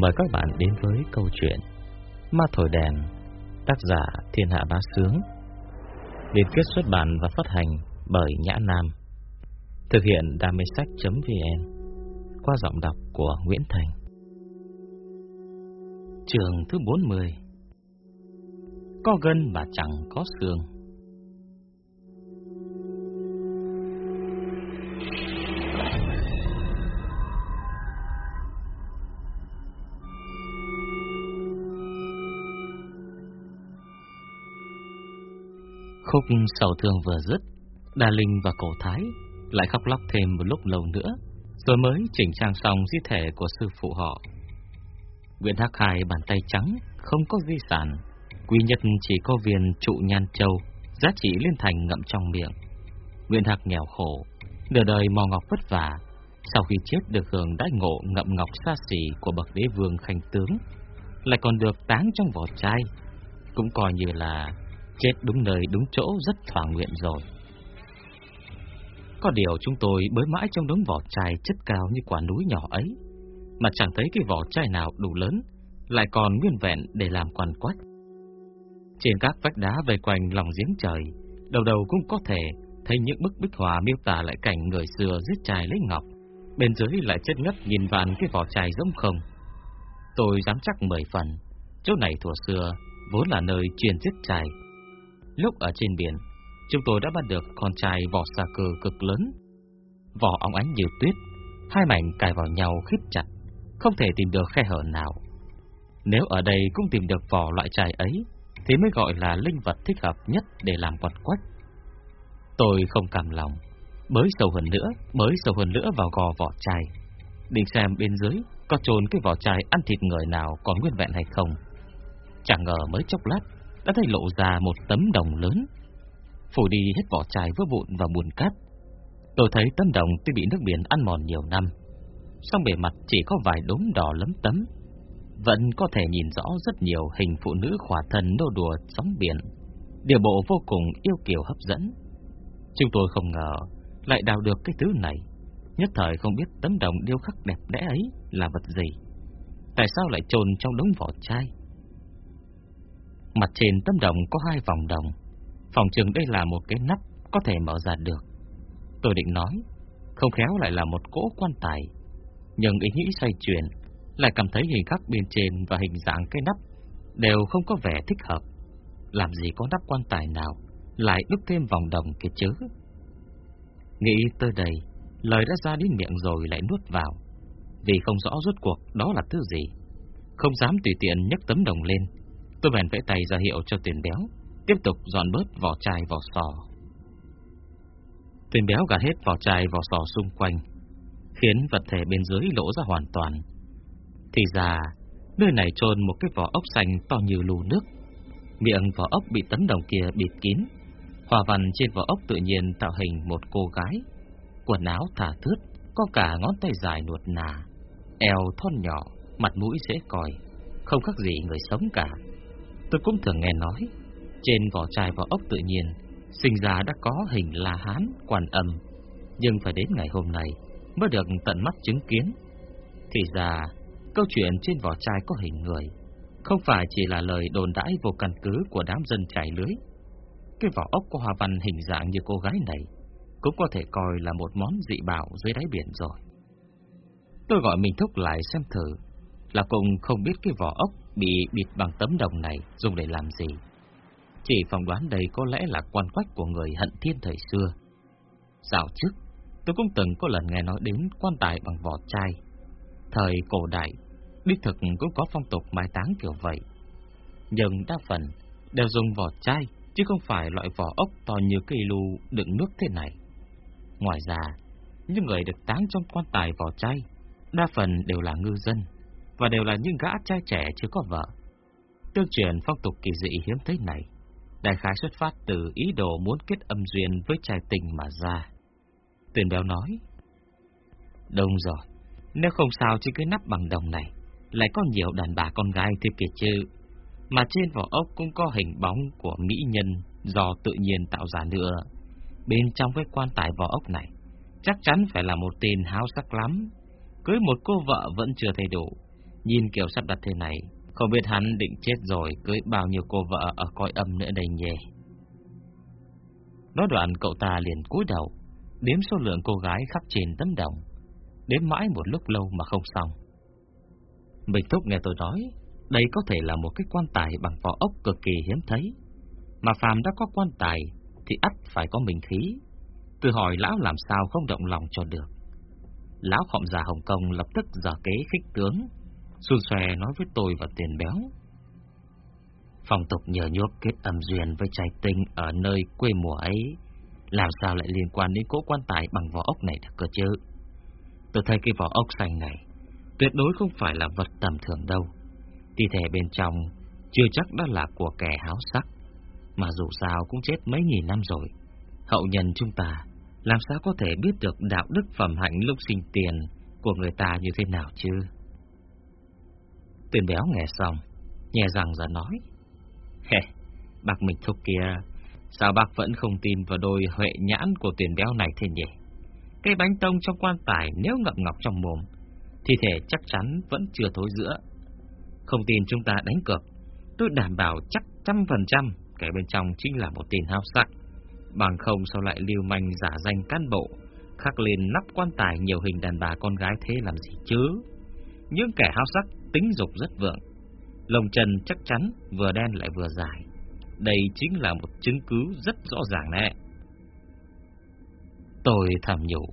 Mời các bạn đến với câu chuyện Ma Thổi Đèn, Tác giả Thiên Hạ Bá Sướng Liên kết xuất bản và phát hành bởi Nhã Nam, Thực hiện đam mê sách.vn Qua giọng đọc của Nguyễn Thành. Trường thứ 40 Có gân mà chẳng có xương. Khúc sầu thương vừa dứt, Đà Linh và Cổ Thái lại khóc lóc thêm một lúc lâu nữa, rồi mới chỉnh trang xong di thể của sư phụ họ. Nguyễn Hắc Hải bàn tay trắng, không có di sản, quy nhất chỉ có viên trụ nhan châu, giá trị liên thành ngậm trong miệng. Nguyễn Hạc nghèo khổ, nửa đời mò ngọc vất vả, sau khi chết được hưởng đãi ngộ ngậm ngọc xa xỉ của bậc đế vương khanh tướng, lại còn được táng trong vỏ chai, cũng coi như là Chết đúng nơi đúng chỗ rất thỏa nguyện rồi. Có điều chúng tôi bới mãi trong đống vỏ chai chất cao như quả núi nhỏ ấy, Mà chẳng thấy cái vỏ chai nào đủ lớn, Lại còn nguyên vẹn để làm quan quách. Trên các vách đá vây quanh lòng giếng trời, Đầu đầu cũng có thể thấy những bức bích họa miêu tả lại cảnh người xưa giết chài lấy ngọc, Bên dưới lại chất ngất nhìn vạn cái vỏ chai giống không. Tôi dám chắc mười phần, Chỗ này thuở xưa vốn là nơi chuyên giết chài Lúc ở trên biển, chúng tôi đã bắt được con trai vỏ xà cừ cực lớn. Vỏ óng ánh như tuyết, hai mảnh cài vào nhau khít chặt, không thể tìm được khe hở nào. Nếu ở đây cũng tìm được vỏ loại trai ấy, thì mới gọi là linh vật thích hợp nhất để làm quạt quách. Tôi không cảm lòng, mới sâu hơn nữa, mới sâu hơn nữa vào gò vỏ chai, định xem bên dưới có trồn cái vỏ chai ăn thịt người nào còn nguyên vẹn hay không. Chẳng ngờ mới chốc lát, đã thấy lộ ra một tấm đồng lớn, phủ đi hết vỏ chai vỡ vụn và bùn cát. Tôi thấy tấm đồng tuy bị nước biển ăn mòn nhiều năm, song bề mặt chỉ có vài đốm đỏ lấm tấm, vẫn có thể nhìn rõ rất nhiều hình phụ nữ khỏa thân nô đùa sóng biển, điều bộ vô cùng yêu kiều hấp dẫn. Chúng tôi không ngờ lại đào được cái thứ này, nhất thời không biết tấm đồng điêu khắc đẹp đẽ ấy là vật gì. Tại sao lại trồn trong đống vỏ chai? Mặt trên tấm đồng có hai vòng đồng. Phòng trường đây là một cái nắp Có thể mở ra được. Tôi định nói, Không khéo lại là một cỗ quan tài. Nhưng ý nghĩ xoay chuyển, Lại cảm thấy hình khắc bên trên Và hình dạng cái nắp Đều không có vẻ thích hợp. Làm gì có nắp quan tài nào Lại đúc thêm vòng đồng kia chứ? Nghĩ tới đây, Lời đã ra đến miệng rồi lại nuốt vào. Vì không rõ rốt cuộc đó là thứ gì, Không dám tùy tiện nhấc tấm đồng lên. Tôi bèn vẫy tay ra hiệu cho tiền béo, Tiếp tục dọn bớt vỏ chai, vỏ sò. Tiền béo gạt hết vỏ chai, vỏ sò xung quanh, Khiến vật thể bên dưới lỗ ra hoàn toàn. Thì ra, Nơi này trôn một cái vỏ ốc xanh to như lù nước. Miệng vỏ ốc bị tấm đồng kia bịt kín, Hòa văn trên vỏ ốc tự nhiên tạo hình một cô gái. Quần áo thả thướt, Có cả ngón tay dài nuột nà, Eo thon nhỏ, Mặt mũi dễ còi, Không khác gì người sống cả. Tôi cũng thường nghe nói, trên vỏ chai vỏ ốc tự nhiên, sinh ra đã có hình La Hán, quan âm, nhưng phải đến ngày hôm nay mới được tận mắt chứng kiến. Thì ra, câu chuyện trên vỏ chai có hình người, không phải chỉ là lời đồn đãi vô căn cứ của đám dân trải lưới. Cái vỏ ốc có hoa văn hình dạng như cô gái này, cũng có thể coi là một món dị bảo dưới đáy biển rồi. Tôi gọi mình thúc lại xem thử, là cùng không biết cái vỏ ốc bị bịt bằng tấm đồng này dùng để làm gì. Chỉ phỏng đoán đây có lẽ là quan quách của người hận thiên thời xưa. Dạo trước, tôi cũng từng có lần nghe nói đến quan tài bằng vỏ chai. Thời cổ đại, đích thực cũng có phong tục mai táng kiểu vậy. Nhưng đa phần đều dùng vỏ chai, chứ không phải loại vỏ ốc to như cây lù đựng nước thế này. Ngoài ra, những người được táng trong quan tài vỏ chai, đa phần đều là ngư dân và đều là những gã trai trẻ chưa có vợ. Tương truyền phong tục kỳ dị hiếm thấy này, đại khái xuất phát từ ý đồ muốn kết âm duyên với trai tình mà ra. Tuyền béo nói, Đông rồi, nếu không sao chứ cái nắp bằng đồng này, lại có nhiều đàn bà con gái thế kìa chứ. Mà trên vỏ ốc cũng có hình bóng của mỹ nhân do tự nhiên tạo ra nữa. Bên trong cái quan tài vỏ ốc này, chắc chắn phải là một tên háo sắc lắm. Cưới một cô vợ vẫn chưa thay đủ, Nhìn kiểu sắp đặt thế này, không biết hắn định chết rồi cưới bao nhiêu cô vợ ở coi âm nữa đây nhỉ. Nói đoạn cậu ta liền cúi đầu, đếm số lượng cô gái khắp trên tấm đồng, đếm mãi một lúc lâu mà không xong. Bình Thúc nghe tôi nói, đây có thể là một cái quan tài bằng vỏ ốc cực kỳ hiếm thấy. Mà phàm đã có quan tài, thì ắt phải có mình khí. Tôi hỏi lão làm sao không động lòng cho được. Lão khọng già Hồng Kông lập tức giở kế khích tướng, xuân xòe nói với tôi và tiền béo. Phong tục nhờ nhốt kết âm duyên với trái tinh ở nơi quê mùa ấy, làm sao lại liên quan đến cỗ quan tài bằng vỏ ốc này được cơ chứ? Tôi thấy cái vỏ ốc xanh này tuyệt đối không phải là vật tầm thường đâu. Thi thể bên trong chưa chắc đã là của kẻ háo sắc, mà dù sao cũng chết mấy nghìn năm rồi. Hậu nhân chúng ta làm sao có thể biết được đạo đức phẩm hạnh lúc sinh tiền của người ta như thế nào chứ? Tuyển béo nghe xong, nhẹ rằng ra nói. Hè, bác mình thúc kia, sao bác vẫn không tin vào đôi huệ nhãn của tuyển béo này thế nhỉ? Cái bánh tông trong quan tài nếu ngậm ngọc trong mồm, thi thể chắc chắn vẫn chưa thối giữa. Không tin chúng ta đánh cược, tôi đảm bảo chắc trăm phần trăm kẻ bên trong chính là một tên hao sắc. Bằng không sao lại lưu manh giả danh cán bộ, khắc lên nắp quan tài nhiều hình đàn bà con gái thế làm gì chứ? Những kẻ hao sắc tính dục rất vượng, lồng chân chắc chắn vừa đen lại vừa dài. Đây chính là một chứng cứ rất rõ ràng nè. Tôi thầm nhủ,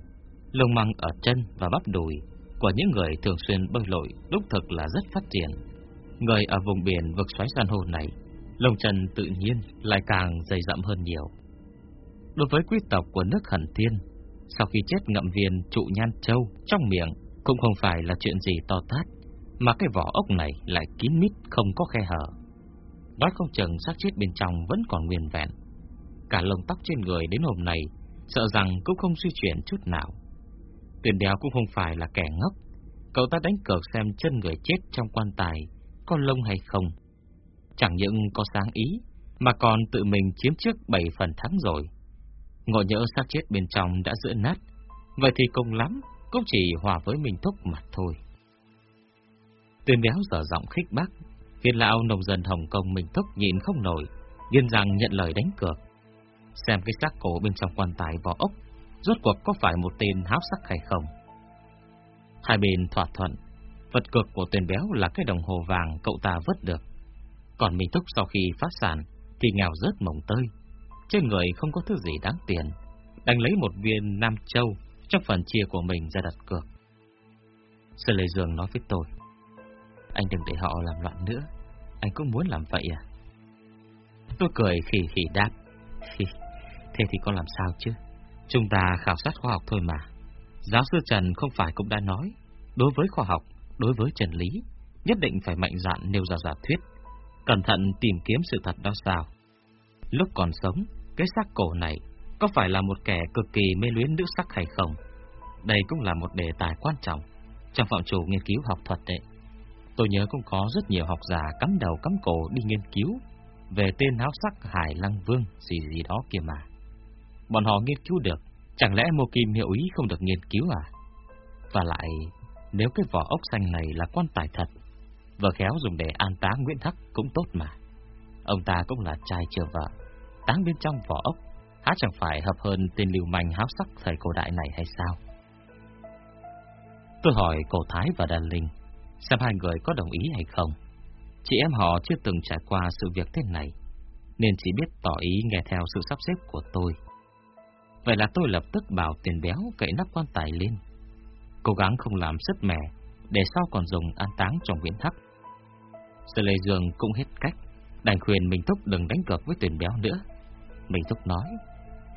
lông măng ở chân và bắp đùi của những người thường xuyên bơi lội lúc thực là rất phát triển. Người ở vùng biển vực xoáy san hô này, lông chân tự nhiên lại càng dày dặm hơn nhiều. Đối với quý tộc của nước Hẳn Thiên, sau khi chết ngậm viên trụ nhan châu trong miệng cũng không phải là chuyện gì to tát, mà cái vỏ ốc này lại kín mít không có khe hở. Nói không chừng xác chết bên trong vẫn còn nguyên vẹn. Cả lông tóc trên người đến hôm nay sợ rằng cũng không suy chuyển chút nào. Tuyền đéo cũng không phải là kẻ ngốc, cậu ta đánh cược xem chân người chết trong quan tài có lông hay không. Chẳng những có sáng ý, mà còn tự mình chiếm trước bảy phần thắng rồi. Ngộ nhỡ xác chết bên trong đã giữa nát, vậy thì công lắm, cũng chỉ hòa với mình thúc mặt thôi tên béo dở giọng khích bác, khiến lão nông dân Hồng Kông mình thúc nhịn không nổi, điên rằng nhận lời đánh cược xem cái xác cổ bên trong quan tài vỏ ốc rốt cuộc có phải một tên háo sắc hay không. Hai bên thỏa thuận, vật cược của tên béo là cái đồng hồ vàng cậu ta vớt được. Còn Minh Thúc sau khi phát sản thì nghèo rớt mồng tơi, trên người không có thứ gì đáng tiền, đành lấy một viên Nam Châu trong phần chia của mình ra đặt cược. Sư Lê Dương nói với tôi, anh đừng để họ làm loạn nữa, anh cũng muốn làm vậy à? Tôi cười khỉ khỉ đáp, Thế thì con làm sao chứ? Chúng ta khảo sát khoa học thôi mà. Giáo sư Trần không phải cũng đã nói, đối với khoa học, đối với trần lý, nhất định phải mạnh dạn nêu ra giả thuyết, cẩn thận tìm kiếm sự thật đó sao. Lúc còn sống, cái xác cổ này có phải là một kẻ cực kỳ mê luyến nữ sắc hay không? Đây cũng là một đề tài quan trọng trong phạm trù nghiên cứu học thuật đấy. Tôi nhớ cũng có rất nhiều học giả cắm đầu cắm cổ đi nghiên cứu về tên háo sắc Hải Lăng Vương gì gì đó kia mà bọn họ nghiên cứu được, chẳng lẽ Mộ Kim hiệu ý không được nghiên cứu à? Và lại, nếu cái vỏ ốc xanh này là quan tài thật, vợ khéo dùng để an táng Nguyễn Thắc cũng tốt mà. Ông ta cũng là trai chưa vợ, táng bên trong vỏ ốc, há chẳng phải hợp hơn tên lưu manh háo sắc thời cổ đại này hay sao? Tôi hỏi cổ Thái và Đàn Linh, xem hai người có đồng ý hay không. Chị em họ chưa từng trải qua sự việc thế này, nên chỉ biết tỏ ý nghe theo sự sắp xếp của tôi. Vậy là tôi lập tức bảo tiền béo cậy nắp quan tài lên. Cố gắng không làm sứt mẻ, để sau còn dùng an táng trong viện thắp. Sư Lê Dương cũng hết cách, đành khuyên Minh Thúc đừng đánh cược với tiền béo nữa. Minh Thúc nói,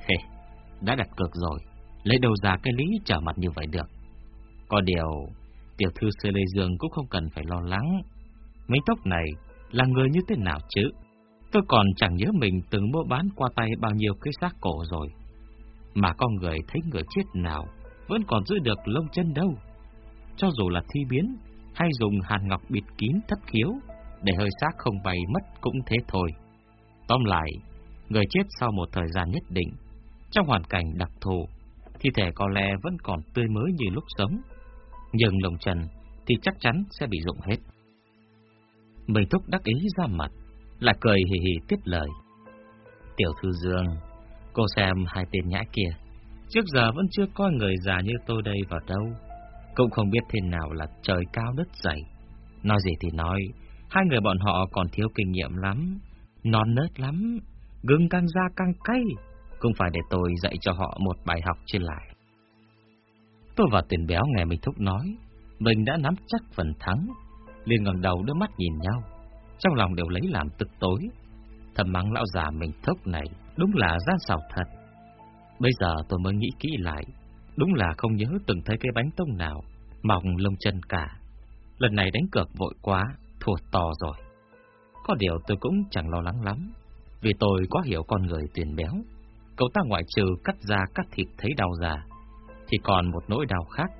Hề, đã đặt cược rồi, lấy đầu ra cái lý trở mặt như vậy được. Có điều, tiểu thư Sư Lê Dương cũng không cần phải lo lắng. mấy tóc này là người như thế nào chứ? Tôi còn chẳng nhớ mình từng mua bán qua tay bao nhiêu cái xác cổ rồi. Mà con người thấy người chết nào Vẫn còn giữ được lông chân đâu Cho dù là thi biến Hay dùng hàn ngọc bịt kín thất khiếu Để hơi xác không bay mất cũng thế thôi Tóm lại, Người chết sau một thời gian nhất định, Trong hoàn cảnh đặc thù, Thi thể có lẽ vẫn còn tươi mới như lúc sống nhưng lồng trần thì chắc chắn sẽ bị dụng hết. Mình thúc đắc ý ra mặt, lại cười hì hì tiếp lời. Tiểu thư Dương, cô xem hai tên nhã kia, trước giờ vẫn chưa coi người già như tôi đây vào đâu. Cũng không biết thế nào là trời cao đất dày. Nói gì thì nói, hai người bọn họ còn thiếu kinh nghiệm lắm, non nớt lắm, gừng càng ra càng cay. Cũng phải để tôi dạy cho họ một bài học trên lại. Tôi và tiền béo nghe mình thúc nói, mình đã nắm chắc phần thắng, liền ngẩng đầu đưa mắt nhìn nhau, trong lòng đều lấy làm tức tối. Thầm mắng lão già mình thúc này đúng là gian xảo thật. Bây giờ tôi mới nghĩ kỹ lại, đúng là không nhớ từng thấy cái bánh tông nào mỏng lông chân cả. Lần này đánh cược vội quá, thua to rồi. Có điều tôi cũng chẳng lo lắng lắm, vì tôi quá hiểu con người tuyển béo. Cậu ta ngoại trừ cắt da cắt thịt thấy đau già, thì còn một nỗi đau khác,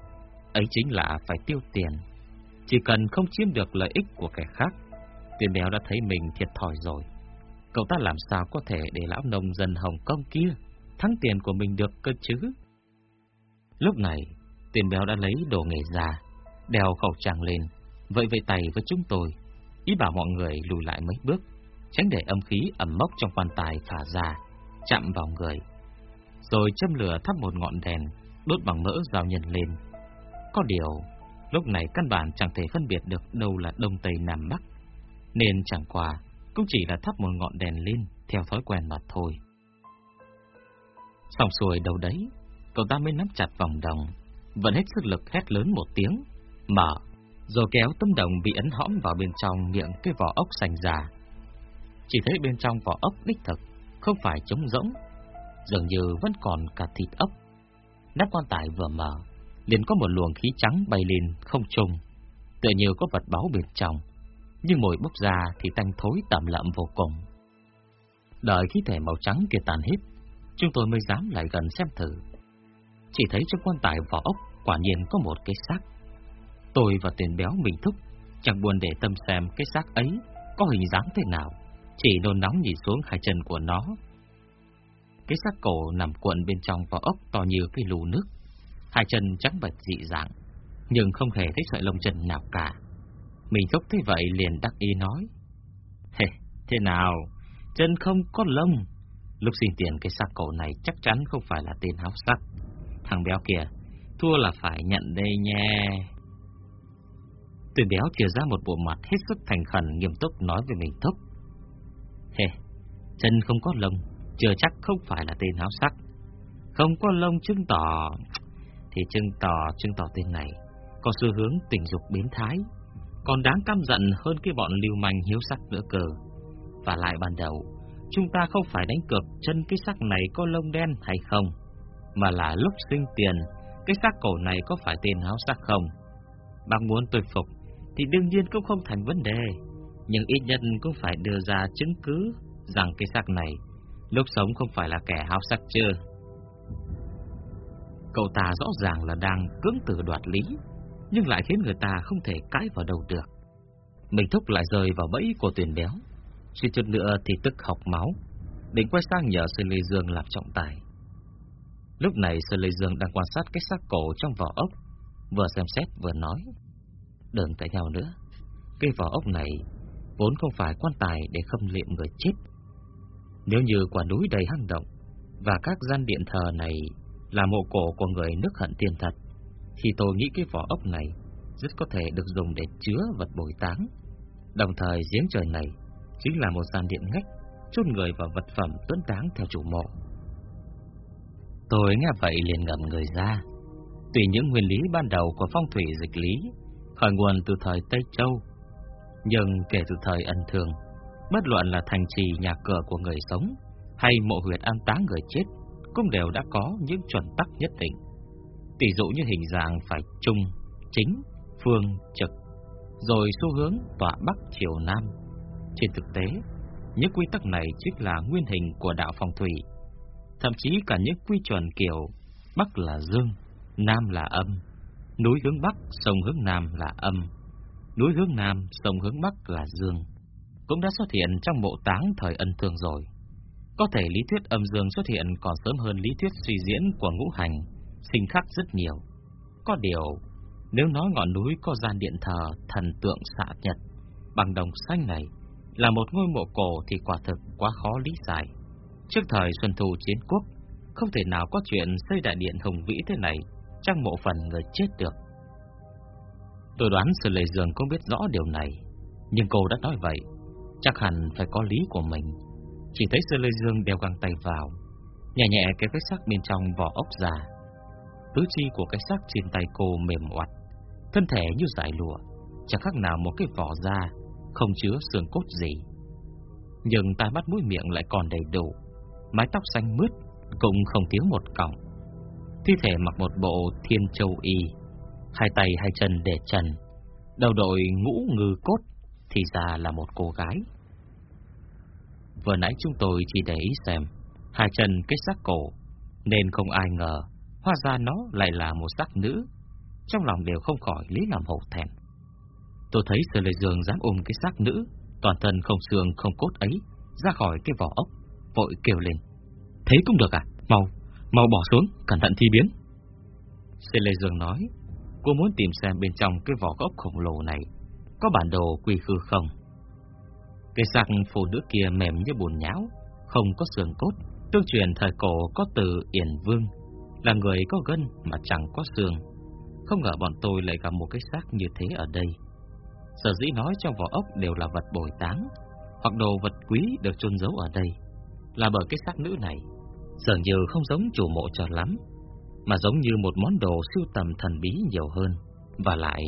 ấy chính là phải tiêu tiền. Chỉ cần không chiếm được lợi ích của kẻ khác, tiền béo đã thấy mình thiệt thòi rồi. Cậu ta làm sao có thể để lão nông dân Hồng Kông kia thắng tiền của mình được cơ chứ? Lúc này, tiền béo đã lấy đồ nghề già, đeo khẩu trang lên, vậy vậy tay với chúng tôi, ý bảo mọi người lùi lại mấy bước, tránh để âm khí ẩm mốc trong quan tài phả ra, chạm vào người. Rồi châm lửa thắp một ngọn đèn, đốt bằng mỡ rào nhân lên. Có điều, lúc này căn bản chẳng thể phân biệt được đâu là đông tây nam bắc, nên chẳng qua cũng chỉ là thắp một ngọn đèn lên theo thói quen mà thôi. Xong xuôi đầu đấy, cậu ta mới nắm chặt vòng đồng, vẫn hết sức lực hét lớn một tiếng, mở, rồi kéo tấm đồng bị ấn hõm vào bên trong miệng cái vỏ ốc xanh già. Chỉ thấy bên trong vỏ ốc đích thực, không phải trống rỗng, dường như vẫn còn cả thịt ốc. Nắp quan tài vừa mở, liền có một luồng khí trắng bay lên không trung, tựa như có vật báu bên trong, nhưng mùi bốc ra thì tanh thối tẩm lợm vô cùng. Đợi khí thể màu trắng kia tàn hết, chúng tôi mới dám lại gần xem thử. Chỉ thấy trong quan tài vỏ ốc quả nhiên có một cái xác. Tôi và tiền béo mình thúc, chẳng buồn để tâm xem cái xác ấy có hình dáng thế nào, chỉ nôn nóng nhìn xuống hai chân của nó. Cái xác cổ nằm cuộn bên trong vỏ ốc to như cái lù nước, hai chân trắng bật dị dạng, nhưng không hề thấy sợi lông chân nào cả. Mình thúc thấy vậy liền đắc ý nói, Hề, thế nào, chân không có lông. Lúc xin tiền cái xác cổ này chắc chắn không phải là tên háo sắc. Thằng béo kìa, thua là phải nhận đây nha. Tuyền béo chia ra một bộ mặt hết sức thành khẩn nghiêm túc nói với mình thúc. Hề, chân không có lông, chưa chắc không phải là tên háo sắc. Không có lông chứng tỏ, thì chứng tỏ chứng tỏ tên này có xu hướng tình dục biến thái, còn đáng căm giận hơn cái bọn lưu manh hiếu sắc nữa cơ. Và lại ban đầu, chúng ta không phải đánh cược chân cái sắc này có lông đen hay không, mà là lúc sinh tiền, cái xác cổ này có phải tên háo sắc không? Bác muốn tôi phục, thì đương nhiên cũng không thành vấn đề, nhưng ít nhất cũng phải đưa ra chứng cứ rằng cái xác này lúc sống không phải là kẻ háo sắc chưa. Cậu ta rõ ràng là đang cưỡng từ đoạt lý, nhưng lại khiến người ta không thể cãi vào đầu được. Mình thúc lại rơi vào bẫy của tuyển béo, suy chút nữa thì tức học máu, định quay sang nhờ Sơn Lê Dương làm trọng tài. Lúc này Sơn Lê Dương đang quan sát cái xác cổ trong vỏ ốc, vừa xem xét vừa nói. Đừng tại nhau nữa, cây vỏ ốc này vốn không phải quan tài để khâm liệm người chết. Nếu như quả núi đầy hang động, và các gian điện thờ này là mộ cổ của người nước hận tiền thật, thì tôi nghĩ cái vỏ ốc này rất có thể được dùng để chứa vật bồi táng. Đồng thời giếng trời này chính là một gian điện ngách chôn người và vật phẩm tuấn táng theo chủ mộ. Tôi nghe vậy liền ngậm người ra. Tùy những nguyên lý ban đầu của phong thủy dịch lý, khởi nguồn từ thời Tây Châu, nhưng kể từ thời ân thường, bất luận là thành trì nhà cửa của người sống hay mộ huyệt an táng người chết, cũng đều đã có những chuẩn tắc nhất định. Tỷ dụ như hình dạng phải trung, chính, phương, trực, rồi xu hướng tọa bắc chiều nam. Trên thực tế, những quy tắc này chính là nguyên hình của đạo phong thủy. Thậm chí cả những quy chuẩn kiểu Bắc là dương, Nam là âm, núi hướng Bắc, sông hướng Nam là âm, núi hướng Nam, sông hướng Bắc là dương, cũng đã xuất hiện trong mộ táng thời ân thương rồi. Có thể lý thuyết âm dương xuất hiện còn sớm hơn lý thuyết suy diễn của ngũ hành, sinh khắc rất nhiều. Có điều, Nếu nói ngọn núi có gian điện thờ thần tượng xạ nhật bằng đồng xanh này là một ngôi mộ cổ thì quả thực quá khó lý giải. Trước thời Xuân Thu chiến quốc, không thể nào có chuyện xây đại điện hùng vĩ thế này trong mộ phần người chết được. Tôi đoán Sư Lệ Dương cũng biết rõ điều này, nhưng cô đã nói vậy, chắc hẳn phải có lý của mình. Chỉ thấy Sư Lê Dương đeo găng tay vào, nhẹ nhẹ cái cái xác bên trong vỏ ốc già. Tứ chi của cái xác trên tay cô mềm oặt, thân thể như giải lụa, chẳng khác nào một cái vỏ da, không chứa xương cốt gì. Nhưng tai mắt mũi miệng lại còn đầy đủ, mái tóc xanh mướt cũng không thiếu một cọng. Thi thể mặc một bộ thiên châu y, hai tay hai chân để trần, đầu đội ngũ ngư cốt, thì ra là một cô gái. Vừa nãy chúng tôi chỉ để ý xem, hai chân kết xác cổ, nên không ai ngờ, hóa ra nó lại là một xác nữ. Trong lòng đều không khỏi lý làm hổ thẹn. Tôi thấy Sở Lệ Dương dám ôm cái xác nữ, toàn thân không xương không cốt ấy, ra khỏi cái vỏ ốc, vội kêu lên. Thế cũng được à? Mau, mau bỏ xuống, cẩn thận thi biến. Sở Lệ Dương nói, cô muốn tìm xem bên trong cái vỏ ốc khổng lồ này có bản đồ quy khư không. Cái xác phụ nữ kia mềm như bùn nhão, không có xương cốt, tương truyền thời cổ có từ Yển Vương, là người có gân mà chẳng có xương. Không ngờ bọn tôi lại gặp một cái xác như thế ở đây. Sở dĩ nói trong vỏ ốc đều là vật bồi táng, hoặc đồ vật quý được chôn giấu ở đây, là bởi cái xác nữ này dường như không giống chủ mộ cho lắm, mà giống như một món đồ sưu tầm thần bí nhiều hơn, và lại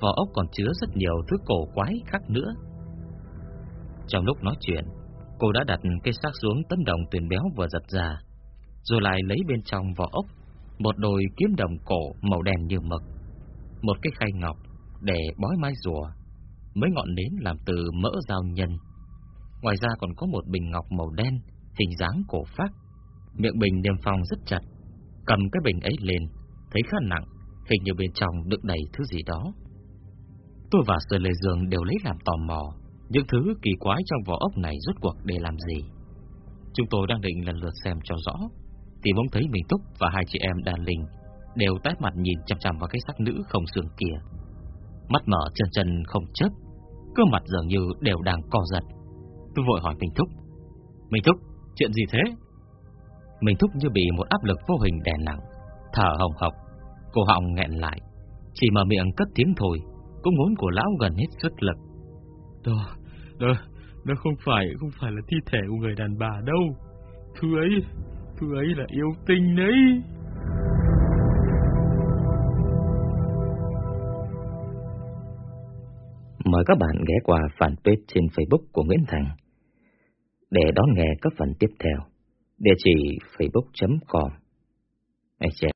vỏ ốc còn chứa rất nhiều thứ cổ quái khác nữa. Trong lúc nói chuyện, cô đã đặt cây xác xuống tấn đồng tuyển béo vừa giật ra, rồi lại lấy bên trong vỏ ốc một đôi kiếm đồng cổ màu đen như mực, một cái khay ngọc để bói mai rùa, mấy ngọn nến làm từ mỡ dao nhân. Ngoài ra còn có một bình ngọc màu đen, hình dáng cổ phác. Miệng bình niêm phong rất chặt, cầm cái bình ấy lên, thấy khá nặng, hình như bên trong đựng đầy thứ gì đó. Tôi và Sơ Lê Dương đều lấy làm tò mò, những thứ kỳ quái trong vỏ ốc này rốt cuộc để làm gì. Chúng tôi đang định lần lượt xem cho rõ, thì bỗng thấy mình Túc và hai chị em đàn linh đều tái mặt nhìn chằm chằm vào cái xác nữ không xương kia. Mắt mở chân chân không chớp, cơ mặt dường như đều đang co giật. Tôi vội hỏi Minh Thúc. Minh Thúc, chuyện gì thế? Minh Thúc như bị một áp lực vô hình đè nặng, thở hồng hộc, cổ họng nghẹn lại, chỉ mở miệng cất tiếng thôi, cũng muốn của lão gần hết sức lực. Tôi đó, nó không phải, không phải là thi thể của người đàn bà đâu. Thứ ấy, thứ ấy là yêu tinh đấy. Mời các bạn ghé qua fanpage trên Facebook của Nguyễn Thành để đón nghe các phần tiếp theo. Địa chỉ facebook.com